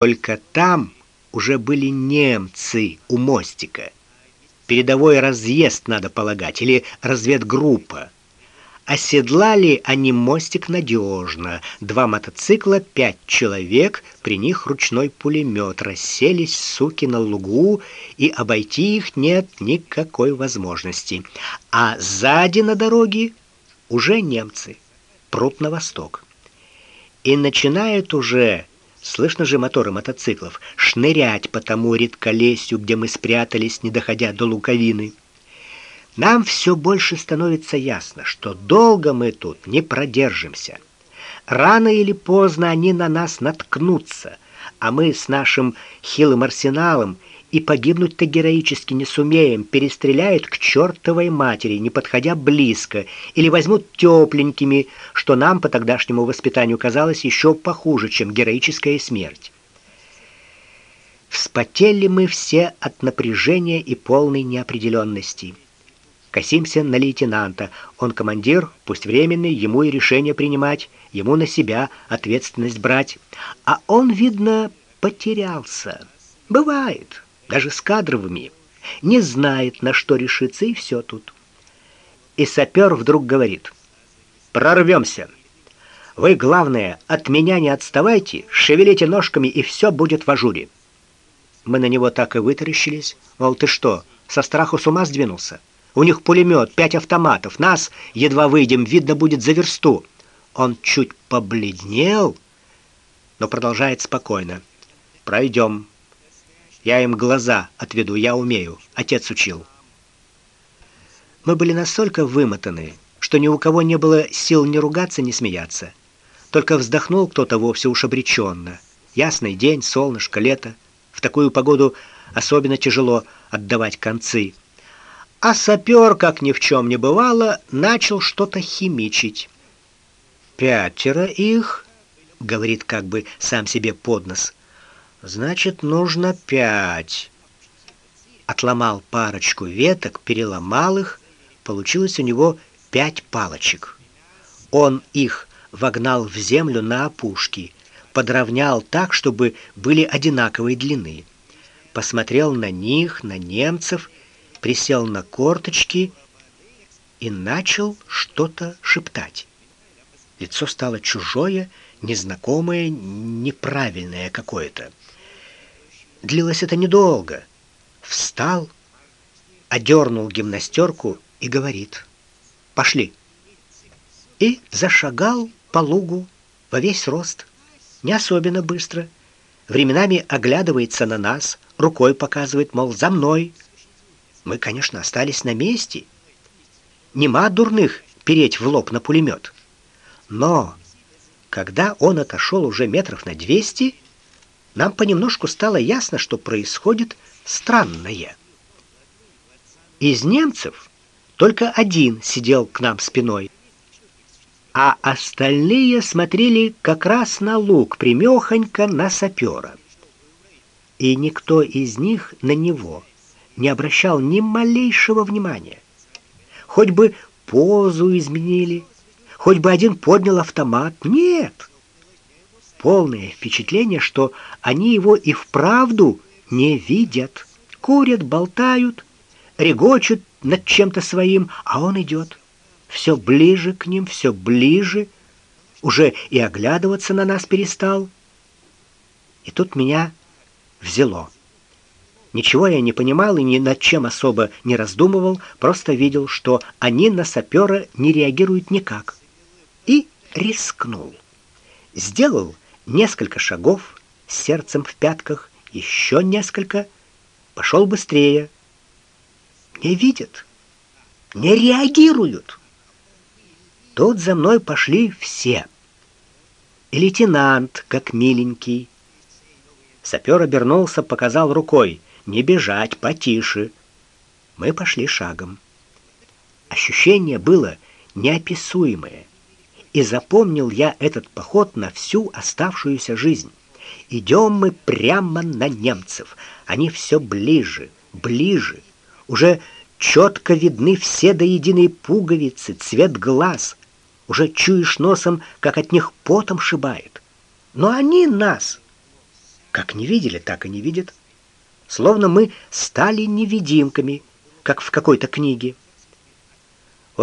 Только там уже были немцы у мостика. Передовой разъезд, надо полагать, или разведгруппа. Оседлали они мостик надежно. Два мотоцикла, пять человек, при них ручной пулемет. Расселись суки на лугу, и обойти их нет никакой возможности. А сзади на дороге уже немцы прут на восток. И начинают уже Слышно же моторы мотоциклов шнырять по тому редколесью, где мы спрятались, не доходя до луковины. Нам все больше становится ясно, что долго мы тут не продержимся. Рано или поздно они на нас наткнутся, а мы с нашим хилым арсеналом и погибнуть-то героически не сумеем, перестреляют к чертовой матери, не подходя близко, или возьмут тепленькими, что нам по тогдашнему воспитанию казалось еще похуже, чем героическая смерть. Вспотели мы все от напряжения и полной неопределенности. Косимся на лейтенанта. Он командир, пусть временный, ему и решение принимать, ему на себя ответственность брать. А он, видно, потерялся. Бывает, даже с кадровыми. Не знает, на что решиться, и все тут. И сапер вдруг говорит: "Прорвемся. Вы главное, от меня не отставайте, шевелите ножками, и все будет в ажуре". Мы на него так и вытаращились. Мол, ты что, со страху с ума сдвинулся? У них пулемет, пять автоматов. Нас едва выйдем, видно будет за версту. Он чуть побледнел, но продолжает спокойно. Пройдем. Я им глаза отведу, я умею. Отец учил. Мы были настолько вымотаны, что ни у кого не было сил ни ругаться, ни смеяться. Только вздохнул кто-то вовсе уж обреченно. Ясный день, солнышко, лето. В такую погоду особенно тяжело отдавать концы. А сапер, как ни в чем не бывало, начал что-то химичить. «Пятеро их», — говорит как бы сам себе под нос. «Значит, нужно пять». Отломал парочку веток, переломал их, получилось у него пять палочек. Он их вогнал в землю на опушке, подровнял так, чтобы были одинаковой длины. Посмотрел на них, на немцев присел на корточки и начал что-то шептать. Лицо стало чужое, незнакомое, неправильное какое-то. Длилось это недолго. Встал, одернул гимнастерку и говорит: "Пошли". И зашагал по лугу во весь рост, не особенно быстро. Временами оглядывается на нас, рукой показывает, мол, за мной. Мы, конечно, остались на месте. Нема дурных переть в лоб на пулемет. Но когда он отошел уже метров на двести, нам понемножку стало ясно, что происходит странное. Из немцев только один сидел к нам спиной, а остальные смотрели как раз на луг, примехонько на сапера. И никто из них на него не обращал ни малейшего внимания. Хоть бы позу изменили, хоть бы один поднял автомат. Нет. Полное впечатление, что они его и вправду не видят. Курят, болтают, регочут над чем-то своим, а он идет. Все ближе к ним, все ближе. Уже и оглядываться на нас перестал. И тут меня взяло. Ничего я не понимал и ни над чем особо не раздумывал, просто видел, что они на сапера не реагируют никак. И рискнул. Сделал несколько шагов с сердцем в пятках, еще несколько, пошел быстрее. Не видят, не реагируют. Тут за мной пошли все. И лейтенант, как миленький. Сапер обернулся, показал рукой — не бежать, потише. Мы пошли шагом. Ощущение было неописуемое. И запомнил я этот поход на всю оставшуюся жизнь. Идем мы прямо на немцев. Они все ближе, ближе. Уже четко видны все до единой пуговицы, цвет глаз. Уже чуешь носом, как от них потом шибает. Но они нас Как не видели, так и не видят. Словно мы стали невидимками, как в какой-то книге.